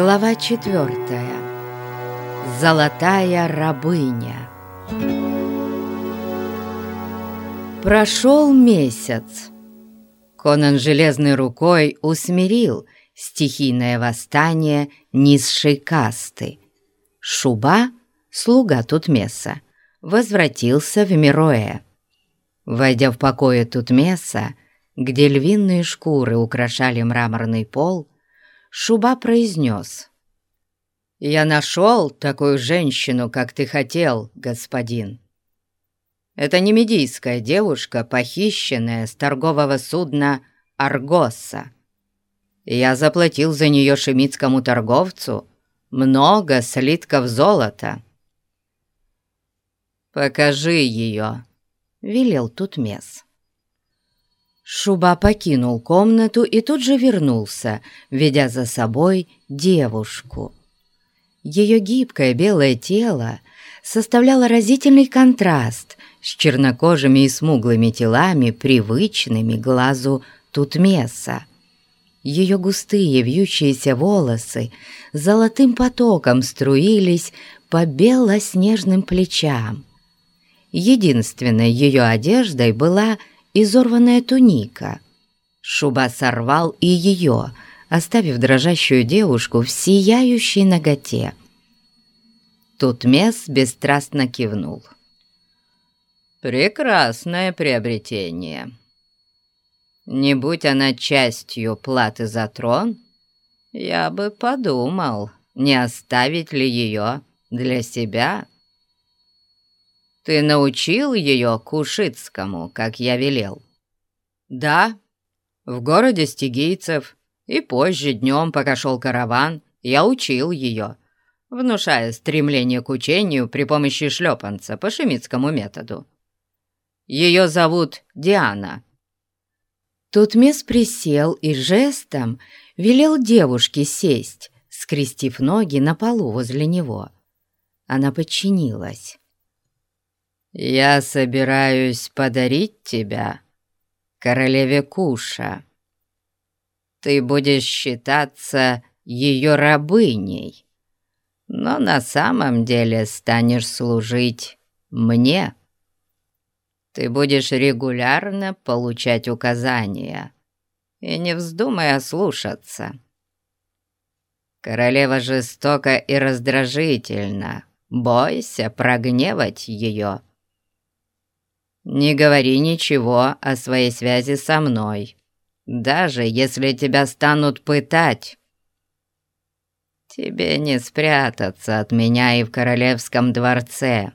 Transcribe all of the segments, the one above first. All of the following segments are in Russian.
Глава четвертая. Золотая рабыня. Прошел месяц. Конан железной рукой усмирил стихийное восстание низшей касты. Шуба, слуга Тутмеса, возвратился в Мироэ. Войдя в покое Тутмеса, где львиные шкуры украшали мраморный пол, Шуба произнес. «Я нашел такую женщину, как ты хотел, господин. Это не медийская девушка, похищенная с торгового судна Аргоса. Я заплатил за нее шемитскому торговцу много слитков золота». «Покажи ее», — велел Тутмес. Шуба покинул комнату и тут же вернулся, ведя за собой девушку. Ее гибкое белое тело составляло разительный контраст с чернокожими и смуглыми телами, привычными глазу Тутмеса. Ее густые вьющиеся волосы золотым потоком струились по белоснежным плечам. Единственной ее одеждой была изорванная туника. Шуба сорвал и ее, оставив дрожащую девушку в сияющей ноготе. Тут Мес бесстрастно кивнул. «Прекрасное приобретение. Не будь она частью платы за трон, я бы подумал, не оставить ли ее для себя». Ты научил ее кушицкому, как я велел?» «Да, в городе стигийцев, и позже днем, пока шел караван, я учил ее, внушая стремление к учению при помощи шлепанца по шемитскому методу. Ее зовут Диана». Тут Мес присел и жестом велел девушке сесть, скрестив ноги на полу возле него. Она подчинилась. «Я собираюсь подарить тебя королеве Куша. Ты будешь считаться ее рабыней, но на самом деле станешь служить мне. Ты будешь регулярно получать указания, и не вздумай ослушаться. Королева жестока и раздражительна, бойся прогневать ее» не говори ничего о своей связи со мной, даже если тебя станут пытать. Тебе не спрятаться от меня и в королевском дворце.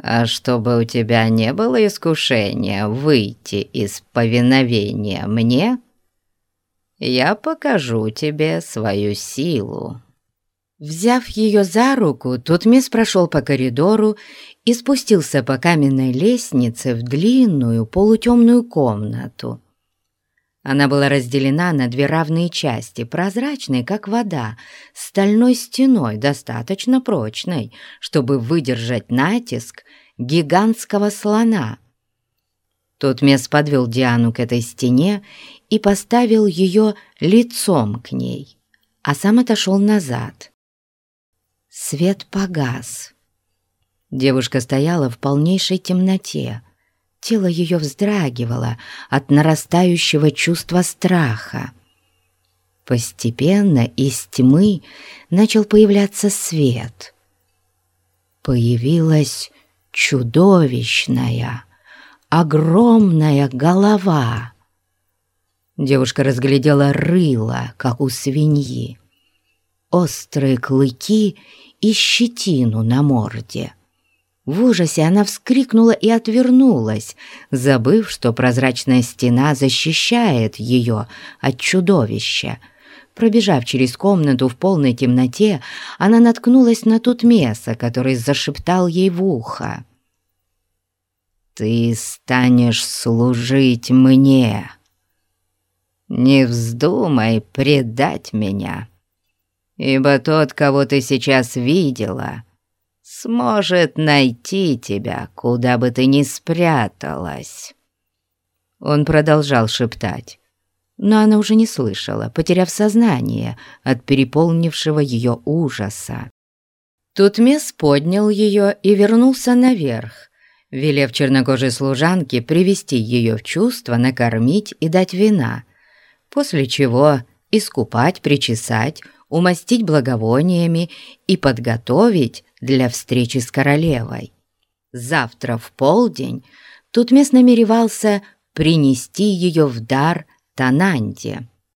А чтобы у тебя не было искушения выйти из повиновения мне, я покажу тебе свою силу». Взяв ее за руку, Тутмес прошел по коридору и спустился по каменной лестнице в длинную полутемную комнату. Она была разделена на две равные части, прозрачной, как вода, стальной стеной, достаточно прочной, чтобы выдержать натиск гигантского слона. Тутмес подвел Диану к этой стене и поставил ее лицом к ней, а сам отошел назад — Свет погас. Девушка стояла в полнейшей темноте. Тело ее вздрагивало от нарастающего чувства страха. Постепенно из тьмы начал появляться свет. Появилась чудовищная, огромная голова. Девушка разглядела рыло, как у свиньи острые клыки и щетину на морде. В ужасе она вскрикнула и отвернулась, забыв, что прозрачная стена защищает ее от чудовища. Пробежав через комнату в полной темноте, она наткнулась на тот место, который зашептал ей в ухо. «Ты станешь служить мне. Не вздумай предать меня» ибо тот, кого ты сейчас видела, сможет найти тебя, куда бы ты ни спряталась». Он продолжал шептать, но она уже не слышала, потеряв сознание от переполнившего ее ужаса. Тутмес поднял ее и вернулся наверх, велев чернокожей служанке привести ее в чувство, накормить и дать вина, после чего искупать, причесать, умастить благовониями и подготовить для встречи с королевой. Завтра в полдень Тутмес намеревался принести ее в дар Тананде.